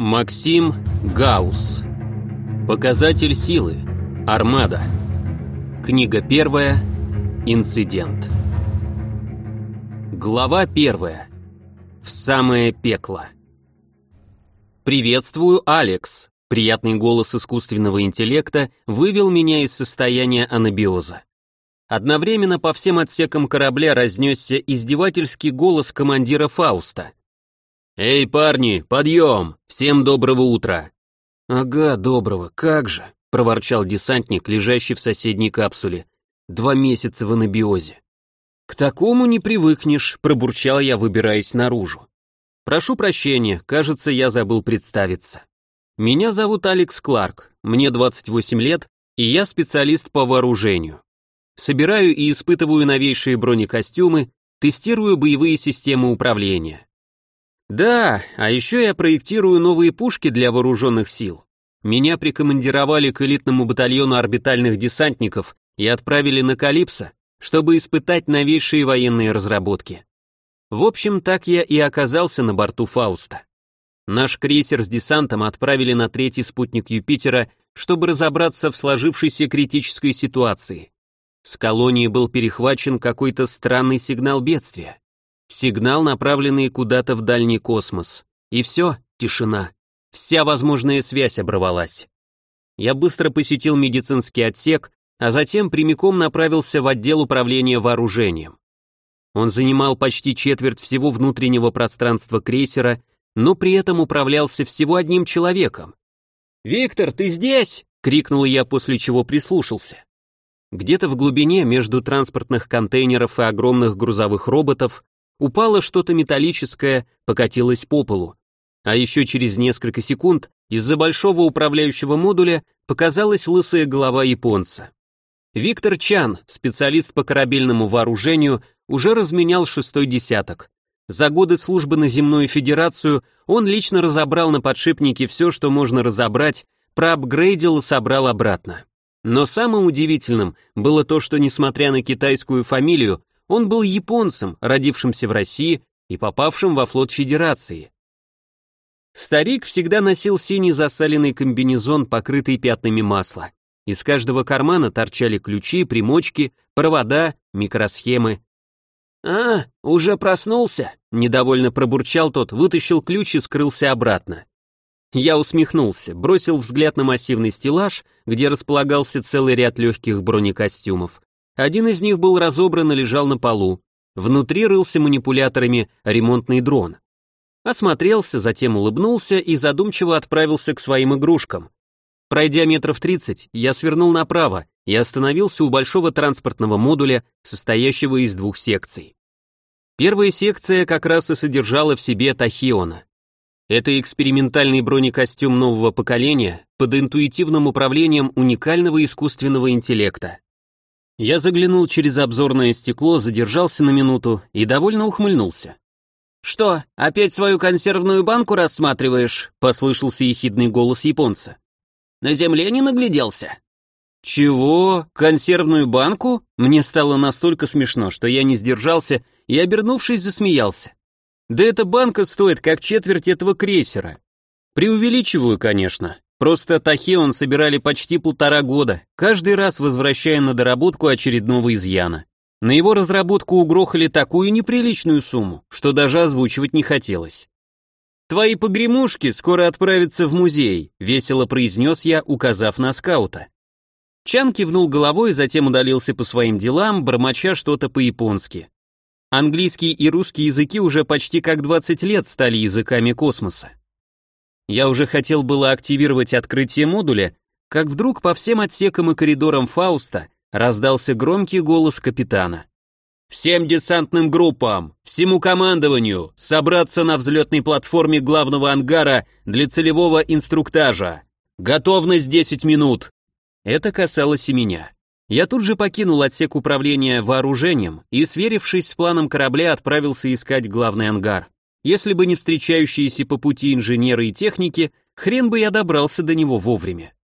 Максим Гаус. Показатель силы. Армада. Книга первая. Инцидент. Глава первая. В самое пекло. «Приветствую, Алекс!» Приятный голос искусственного интеллекта вывел меня из состояния анабиоза. Одновременно по всем отсекам корабля разнесся издевательский голос командира Фауста. «Эй, парни, подъем! Всем доброго утра!» «Ага, доброго, как же!» — проворчал десантник, лежащий в соседней капсуле. «Два месяца в анабиозе». «К такому не привыкнешь», — пробурчал я, выбираясь наружу. «Прошу прощения, кажется, я забыл представиться. Меня зовут Алекс Кларк, мне 28 лет, и я специалист по вооружению. Собираю и испытываю новейшие бронекостюмы, тестирую боевые системы управления. Да, а еще я проектирую новые пушки для вооруженных сил. Меня прикомандировали к элитному батальону орбитальных десантников и отправили на Калипсо, чтобы испытать новейшие военные разработки. В общем, так я и оказался на борту Фауста. Наш крейсер с десантом отправили на третий спутник Юпитера, чтобы разобраться в сложившейся критической ситуации. С колонии был перехвачен какой-то странный сигнал бедствия. Сигнал, направленный куда-то в дальний космос. И все, тишина. Вся возможная связь оборвалась. Я быстро посетил медицинский отсек, а затем прямиком направился в отдел управления вооружением. Он занимал почти четверть всего внутреннего пространства крейсера, но при этом управлялся всего одним человеком. «Виктор, ты здесь?» — крикнул я, после чего прислушался. Где-то в глубине между транспортных контейнеров и огромных грузовых роботов Упало что-то металлическое, покатилось по полу. А еще через несколько секунд из-за большого управляющего модуля показалась лысая голова японца. Виктор Чан, специалист по корабельному вооружению, уже разменял шестой десяток. За годы службы на Земную Федерацию он лично разобрал на подшипнике все, что можно разобрать, проапгрейдил и собрал обратно. Но самым удивительным было то, что, несмотря на китайскую фамилию, он был японцем, родившимся в России и попавшим во флот Федерации. Старик всегда носил синий засаленный комбинезон, покрытый пятнами масла. Из каждого кармана торчали ключи, примочки, провода, микросхемы. «А, уже проснулся?» — недовольно пробурчал тот, вытащил ключ и скрылся обратно. Я усмехнулся, бросил взгляд на массивный стеллаж, где располагался целый ряд легких бронекостюмов, один из них был разобран и лежал на полу. Внутри рылся манипуляторами ремонтный дрон. Осмотрелся, затем улыбнулся и задумчиво отправился к своим игрушкам. Пройдя метров тридцать, я свернул направо и остановился у большого транспортного модуля, состоящего из двух секций. Первая секция как раз и содержала в себе Тахиона. Это экспериментальный бронекостюм нового поколения под интуитивным управлением уникального искусственного интеллекта. Я заглянул через обзорное стекло, задержался на минуту и довольно ухмыльнулся. «Что, опять свою консервную банку рассматриваешь?» — послышался ехидный голос японца. «На земле не нагляделся?» «Чего? Консервную банку?» Мне стало настолько смешно, что я не сдержался и, обернувшись, засмеялся. «Да эта банка стоит как четверть этого крейсера. Преувеличиваю, конечно. Просто Тахеон собирали почти полтора года, каждый раз возвращая на доработку очередного изъяна. На его разработку угрохали такую неприличную сумму, что даже озвучивать не хотелось. «Твои погремушки скоро отправятся в музей», — весело произнес я, указав на скаута. Чан кивнул головой, затем удалился по своим делам, бормоча что-то по-японски. Английский и русский языки уже почти как 20 лет стали языками космоса. Я уже хотел было активировать открытие модуля, как вдруг по всем отсекам и коридорам Фауста раздался громкий голос капитана. «Всем десантным группам, всему командованию, собраться на взлетной платформе главного ангара для целевого инструктажа. Готовность 10 минут». Это касалось и меня. Я тут же покинул отсек управления вооружением и, сверившись с планом корабля, отправился искать главный ангар. Если бы не встречающиеся по пути инженеры и техники, хрен бы я добрался до него вовремя.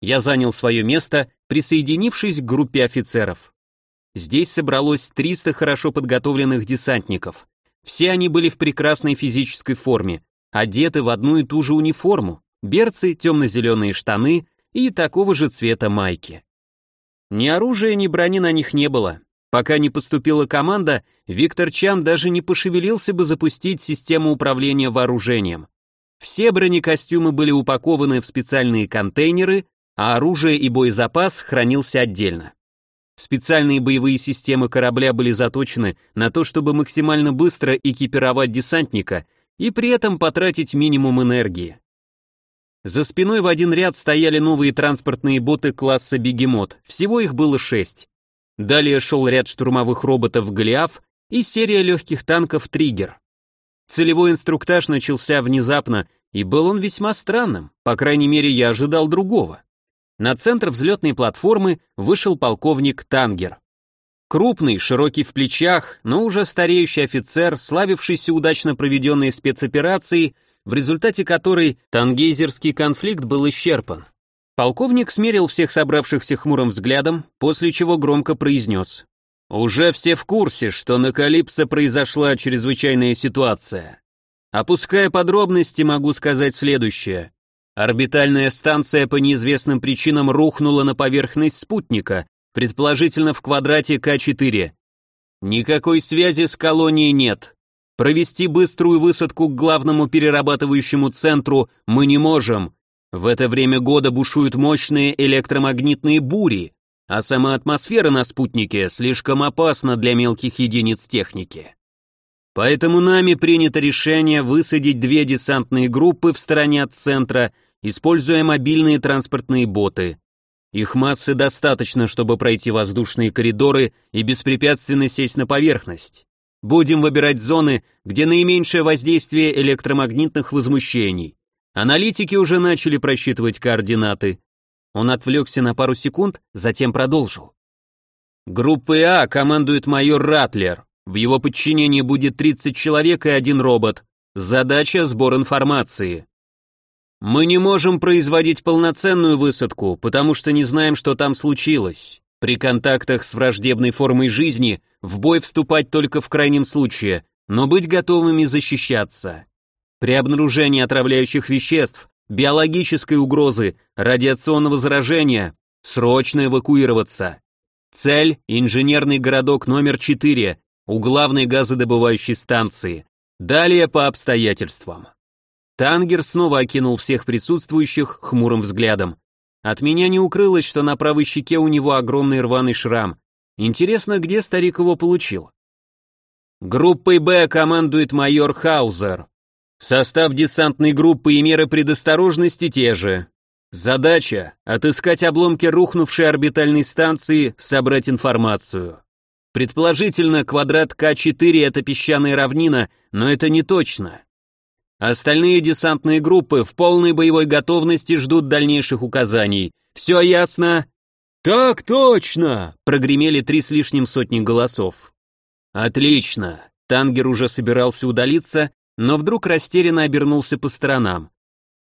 Я занял свое место, присоединившись к группе офицеров. Здесь собралось 300 хорошо подготовленных десантников. Все они были в прекрасной физической форме, одеты в одну и ту же униформу, берцы, темно-зеленые штаны и такого же цвета майки. Ни оружия, ни брони на них не было. Пока не поступила команда, Виктор Чан даже не пошевелился бы запустить систему управления вооружением. Все бронекостюмы были упакованы в специальные контейнеры, а оружие и боезапас хранился отдельно. Специальные боевые системы корабля были заточены на то, чтобы максимально быстро экипировать десантника и при этом потратить минимум энергии. За спиной в один ряд стояли новые транспортные боты класса «Бегемот», всего их было шесть. Далее шел ряд штурмовых роботов «Голиаф» и серия легких танков «Триггер». Целевой инструктаж начался внезапно, и был он весьма странным, по крайней мере я ожидал другого. На центр взлетной платформы вышел полковник Тангер. Крупный, широкий в плечах, но уже стареющий офицер, славившийся удачно проведенной спецоперацией, в результате которой тангейзерский конфликт был исчерпан. Полковник смерил всех собравшихся хмурым взглядом, после чего громко произнес. «Уже все в курсе, что на Калипсо произошла чрезвычайная ситуация. Опуская подробности, могу сказать следующее. Орбитальная станция по неизвестным причинам рухнула на поверхность спутника, предположительно в квадрате К4. Никакой связи с колонией нет. Провести быструю высадку к главному перерабатывающему центру мы не можем. В это время года бушуют мощные электромагнитные бури, а сама атмосфера на спутнике слишком опасна для мелких единиц техники. Поэтому нами принято решение высадить две десантные группы в стороне от центра, используя мобильные транспортные боты. Их массы достаточно, чтобы пройти воздушные коридоры и беспрепятственно сесть на поверхность. Будем выбирать зоны, где наименьшее воздействие электромагнитных возмущений. Аналитики уже начали просчитывать координаты. Он отвлекся на пару секунд, затем продолжил. Группой А командует майор Ратлер. В его подчинении будет 30 человек и один робот. Задача – сбор информации. Мы не можем производить полноценную высадку, потому что не знаем, что там случилось. При контактах с враждебной формой жизни в бой вступать только в крайнем случае, но быть готовыми защищаться. При обнаружении отравляющих веществ, биологической угрозы, радиационного заражения срочно эвакуироваться. Цель – инженерный городок номер 4, у главной газодобывающей станции. Далее по обстоятельствам. Тангер снова окинул всех присутствующих хмурым взглядом. От меня не укрылось, что на правой щеке у него огромный рваный шрам. Интересно, где старик его получил? Группой «Б» командует майор Хаузер. Состав десантной группы и меры предосторожности те же. Задача — отыскать обломки рухнувшей орбитальной станции, собрать информацию. Предположительно, квадрат К4 — это песчаная равнина, но это не точно. Остальные десантные группы в полной боевой готовности ждут дальнейших указаний. Все ясно? Так точно! Прогремели три с лишним сотни голосов. Отлично. Тангер уже собирался удалиться, но вдруг растерянно обернулся по сторонам.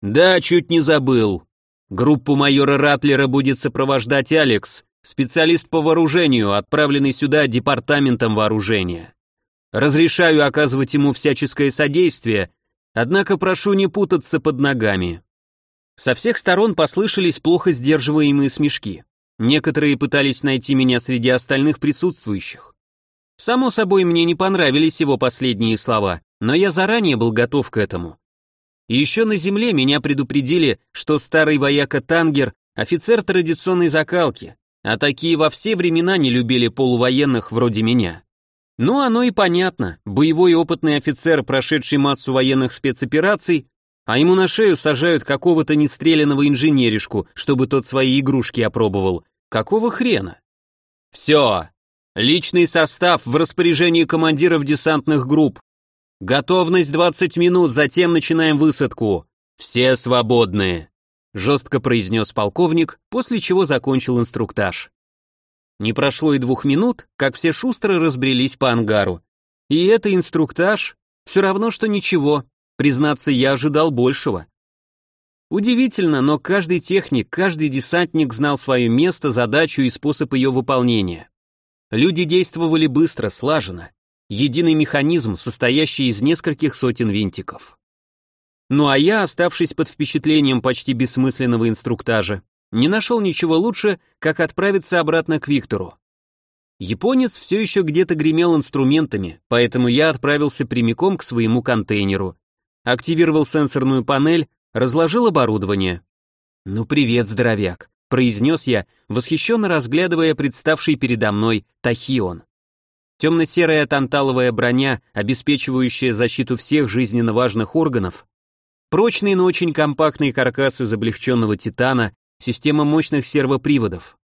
Да, чуть не забыл. Группу майора Ратлера будет сопровождать Алекс, специалист по вооружению, отправленный сюда департаментом вооружения. Разрешаю оказывать ему всяческое содействие, однако прошу не путаться под ногами. Со всех сторон послышались плохо сдерживаемые смешки. Некоторые пытались найти меня среди остальных присутствующих. Само собой, мне не понравились его последние слова, но я заранее был готов к этому. И еще на земле меня предупредили, что старый вояка Тангер – офицер традиционной закалки, а такие во все времена не любили полувоенных вроде меня. Ну, оно и понятно, боевой опытный офицер, прошедший массу военных спецопераций, а ему на шею сажают какого-то нестреляного инженеришку, чтобы тот свои игрушки опробовал. Какого хрена? Все. Личный состав в распоряжении командиров десантных групп. Готовность 20 минут, затем начинаем высадку. Все свободны жестко произнес полковник, после чего закончил инструктаж. Не прошло и двух минут, как все шустро разбрелись по ангару. И это инструктаж все равно, что ничего. Признаться, я ожидал большего. Удивительно, но каждый техник, каждый десантник знал свое место, задачу и способ ее выполнения. Люди действовали быстро, слаженно. Единый механизм, состоящий из нескольких сотен винтиков. Ну а я, оставшись под впечатлением почти бессмысленного инструктажа, не нашел ничего лучше, как отправиться обратно к Виктору. Японец все еще где-то гремел инструментами, поэтому я отправился прямиком к своему контейнеру. Активировал сенсорную панель, разложил оборудование. «Ну привет, здоровяк», — произнес я, восхищенно разглядывая представший передо мной Тахион. Темно-серая танталовая броня, обеспечивающая защиту всех жизненно важных органов, прочный, но очень компактный каркас из облегченного титана, система мощных сервоприводов,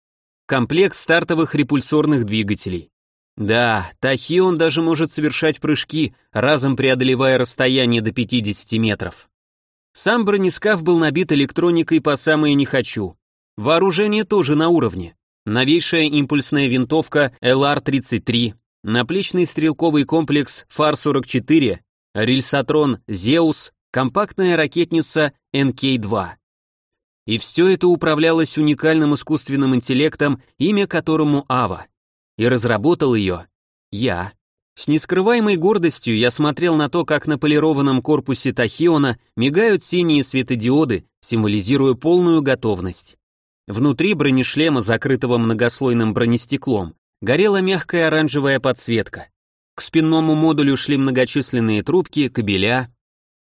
комплект стартовых репульсорных двигателей. Да, Тахион даже может совершать прыжки, разом преодолевая расстояние до 50 метров. Сам бронескаф был набит электроникой по самое не хочу. Вооружение тоже на уровне. Новейшая импульсная винтовка LR-33, наплечный стрелковый комплекс ФАР-44, рельсотрон «Зеус», компактная ракетница НК-2. И все это управлялось уникальным искусственным интеллектом, имя которому Ава. И разработал ее я. С нескрываемой гордостью я смотрел на то, как на полированном корпусе Тахиона мигают синие светодиоды, символизируя полную готовность. Внутри бронешлема, закрытого многослойным бронестеклом, горела мягкая оранжевая подсветка. К спинному модулю шли многочисленные трубки, кабеля,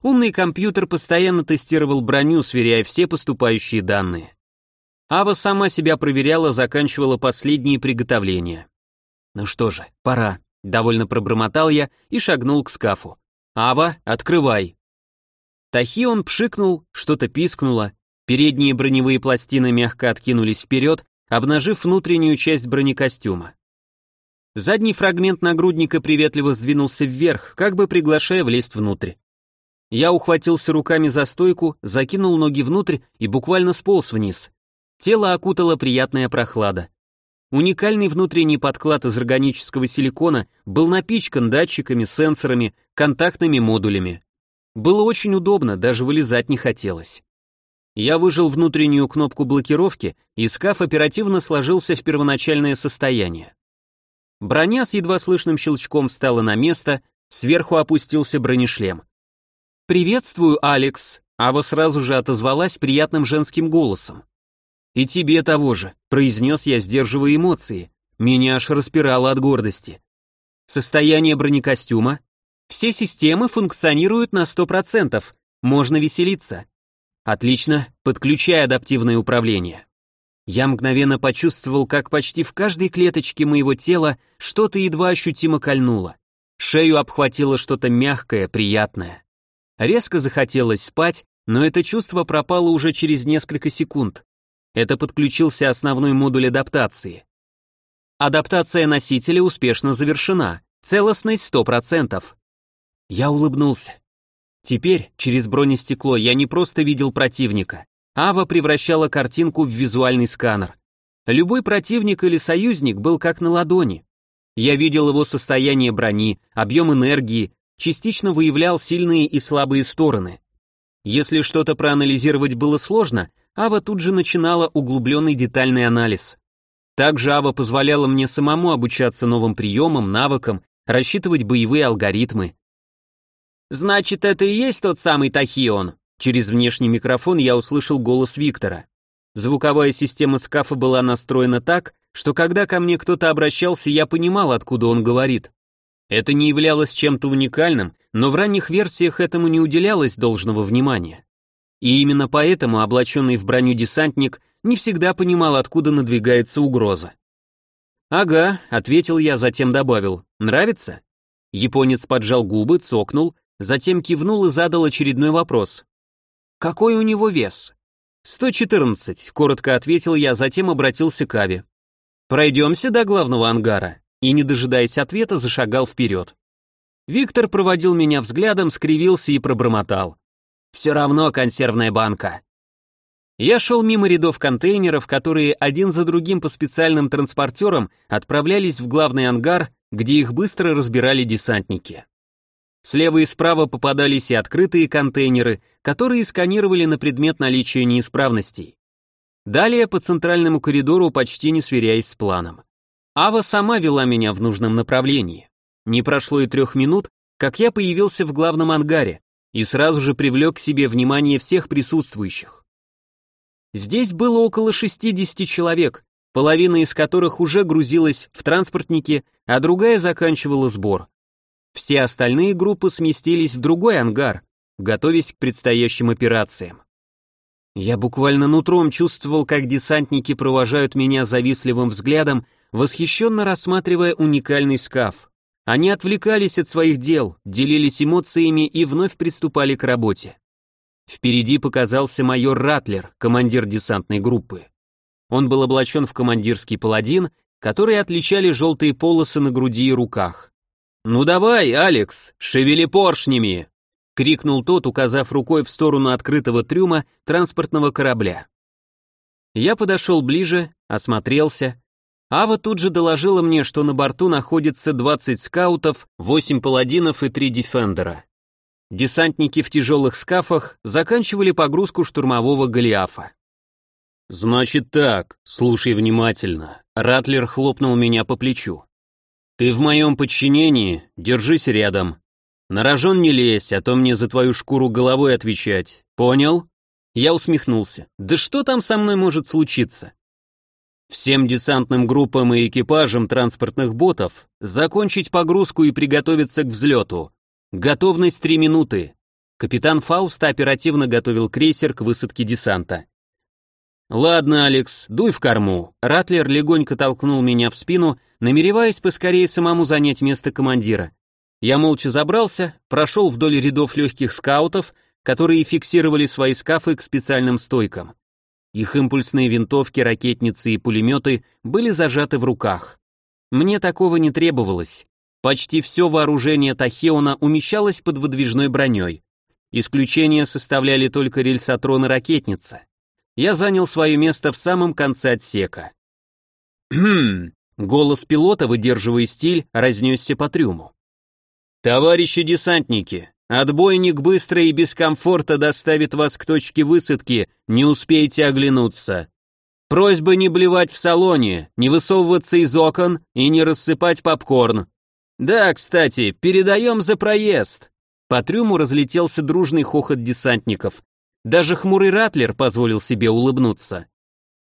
Умный компьютер постоянно тестировал броню, сверяя все поступающие данные. Ава сама себя проверяла, заканчивала последние приготовления. Ну что же, пора, довольно пробормотал я и шагнул к скафу. Ава, открывай. Тахион пшикнул, что-то пискнуло, передние броневые пластины мягко откинулись вперед, обнажив внутреннюю часть бронекостюма. Задний фрагмент нагрудника приветливо сдвинулся вверх, как бы приглашая влезть внутрь. Я ухватился руками за стойку, закинул ноги внутрь и буквально сполз вниз. Тело окутала приятная прохлада. Уникальный внутренний подклад из органического силикона был напичкан датчиками, сенсорами, контактными модулями. Было очень удобно, даже вылезать не хотелось. Я выжил внутреннюю кнопку блокировки, и скаф оперативно сложился в первоначальное состояние. Броня с едва слышным щелчком встала на место, сверху опустился бронешлем. «Приветствую, Алекс!» Ава сразу же отозвалась приятным женским голосом. «И тебе того же», — произнес я, сдерживая эмоции. Меня аж распирало от гордости. Состояние бронекостюма. Все системы функционируют на 100%, можно веселиться. Отлично, подключай адаптивное управление. Я мгновенно почувствовал, как почти в каждой клеточке моего тела что-то едва ощутимо кольнуло. Шею обхватило что-то мягкое, приятное. Резко захотелось спать, но это чувство пропало уже через несколько секунд. Это подключился основной модуль адаптации. Адаптация носителя успешно завершена. Целостность 100%. Я улыбнулся. Теперь, через бронестекло, я не просто видел противника. Ава превращала картинку в визуальный сканер. Любой противник или союзник был как на ладони. Я видел его состояние брони, объем энергии, частично выявлял сильные и слабые стороны. Если что-то проанализировать было сложно, Ава тут же начинала углубленный детальный анализ. Также Ава позволяла мне самому обучаться новым приемам, навыкам, рассчитывать боевые алгоритмы. «Значит, это и есть тот самый Тахион?» Через внешний микрофон я услышал голос Виктора. Звуковая система скафа была настроена так, что когда ко мне кто-то обращался, я понимал, откуда он говорит. Это не являлось чем-то уникальным, но в ранних версиях этому не уделялось должного внимания. И именно поэтому облаченный в броню десантник не всегда понимал, откуда надвигается угроза. «Ага», — ответил я, затем добавил. «Нравится?» Японец поджал губы, цокнул, затем кивнул и задал очередной вопрос. «Какой у него вес?» «114», — коротко ответил я, затем обратился к Аве. «Пройдемся до главного ангара» и, не дожидаясь ответа, зашагал вперед. Виктор проводил меня взглядом, скривился и пробормотал. «Все равно консервная банка». Я шел мимо рядов контейнеров, которые один за другим по специальным транспортерам отправлялись в главный ангар, где их быстро разбирали десантники. Слева и справа попадались и открытые контейнеры, которые сканировали на предмет наличия неисправностей. Далее по центральному коридору, почти не сверяясь с планом. Ава сама вела меня в нужном направлении. Не прошло и трех минут, как я появился в главном ангаре, и сразу же привлек к себе внимание всех присутствующих. Здесь было около 60 человек, половина из которых уже грузилась в транспортнике, а другая заканчивала сбор. Все остальные группы сместились в другой ангар, готовясь к предстоящим операциям. Я буквально нутром чувствовал, как десантники провожают меня завистливым взглядом, восхищенно рассматривая уникальный скаф. Они отвлекались от своих дел, делились эмоциями и вновь приступали к работе. Впереди показался майор Ратлер, командир десантной группы. Он был облачен в командирский паладин, который отличали желтые полосы на груди и руках. «Ну давай, Алекс, шевели поршнями!» — крикнул тот, указав рукой в сторону открытого трюма транспортного корабля. Я подошел ближе, осмотрелся. Ава тут же доложила мне, что на борту находится 20 скаутов, 8 паладинов и 3 дефендера. Десантники в тяжелых скафах заканчивали погрузку штурмового Голиафа. «Значит так, слушай внимательно», — Ратлер хлопнул меня по плечу. «Ты в моем подчинении, держись рядом, на рожон не лезь, а то мне за твою шкуру головой отвечать. Понял? Я усмехнулся. Да что там со мной может случиться? Всем десантным группам и экипажам транспортных ботов закончить погрузку и приготовиться к взлету. Готовность три минуты. Капитан Фауст оперативно готовил крейсер к высадке десанта. «Ладно, Алекс, дуй в корму». Ратлер легонько толкнул меня в спину, намереваясь поскорее самому занять место командира. Я молча забрался, прошел вдоль рядов легких скаутов, которые фиксировали свои скафы к специальным стойкам. Их импульсные винтовки, ракетницы и пулеметы были зажаты в руках. Мне такого не требовалось. Почти все вооружение Тахеона умещалось под выдвижной броней. Исключение составляли только рельсотрон и ракетница. Я занял свое место в самом конце отсека. «Хм!» Голос пилота, выдерживая стиль, разнесся по трюму. «Товарищи десантники, отбойник быстро и без комфорта доставит вас к точке высадки, не успеете оглянуться. Просьба не блевать в салоне, не высовываться из окон и не рассыпать попкорн. Да, кстати, передаем за проезд». По трюму разлетелся дружный хохот десантников. Даже хмурый Ратлер позволил себе улыбнуться.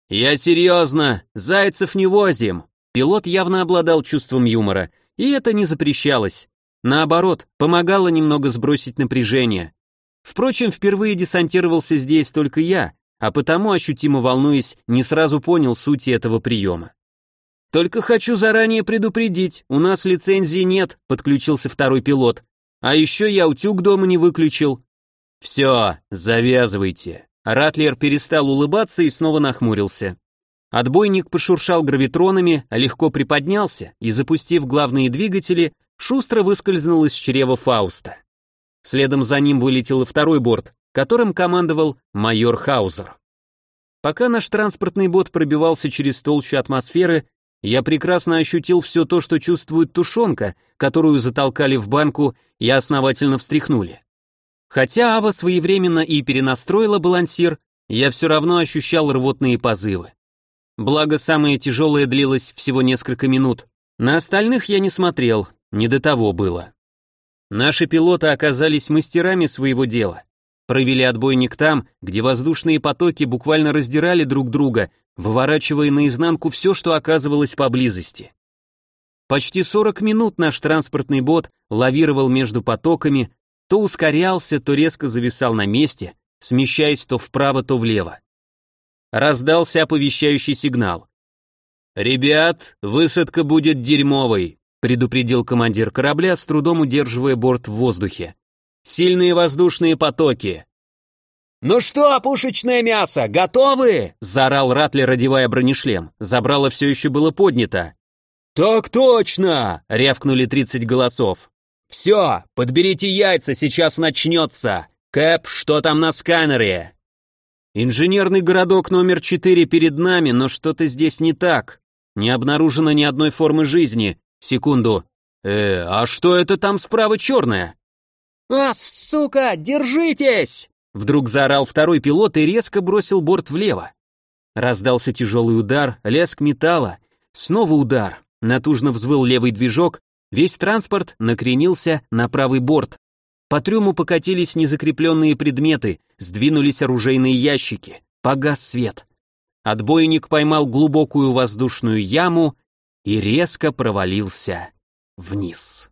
«Я серьезно, зайцев не возим». Пилот явно обладал чувством юмора, и это не запрещалось. Наоборот, помогало немного сбросить напряжение. Впрочем, впервые десантировался здесь только я, а потому, ощутимо волнуясь, не сразу понял сути этого приема. «Только хочу заранее предупредить, у нас лицензии нет», — подключился второй пилот. «А еще я утюг дома не выключил». «Все, завязывайте». Ратлер перестал улыбаться и снова нахмурился. Отбойник пошуршал гравитронами, легко приподнялся и, запустив главные двигатели, шустро выскользнул из чрева Фауста. Следом за ним вылетел и второй борт, которым командовал майор Хаузер. Пока наш транспортный бот пробивался через толщу атмосферы, я прекрасно ощутил все то, что чувствует тушенка, которую затолкали в банку и основательно встряхнули. Хотя Ава своевременно и перенастроила балансир, я все равно ощущал рвотные позывы. Благо, самое тяжелое длилось всего несколько минут. На остальных я не смотрел, не до того было. Наши пилоты оказались мастерами своего дела. Провели отбойник там, где воздушные потоки буквально раздирали друг друга, выворачивая наизнанку все, что оказывалось поблизости. Почти 40 минут наш транспортный бот лавировал между потоками, то ускорялся, то резко зависал на месте, смещаясь то вправо, то влево. Раздался оповещающий сигнал. «Ребят, высадка будет дерьмовой предупредил командир корабля, с трудом удерживая борт в воздухе. Сильные воздушные потоки. «Ну что, пушечное мясо, готовы?» — заорал Ратлер, одевая бронешлем. Забрало все еще было поднято. «Так точно!» — рявкнули тридцать голосов. «Все, подберите яйца, сейчас начнется! Кэп, что там на сканере?» «Инженерный городок номер четыре перед нами, но что-то здесь не так. Не обнаружено ни одной формы жизни. Секунду. Э, а что это там справа черное? А, сука, держитесь! Вдруг заорал второй пилот и резко бросил борт влево. Раздался тяжелый удар, лязг металла, снова удар. Натужно взвыл левый движок, весь транспорт накренился на правый борт. По трюму покатились незакрепленные предметы, сдвинулись оружейные ящики, погас свет. Отбойник поймал глубокую воздушную яму и резко провалился вниз.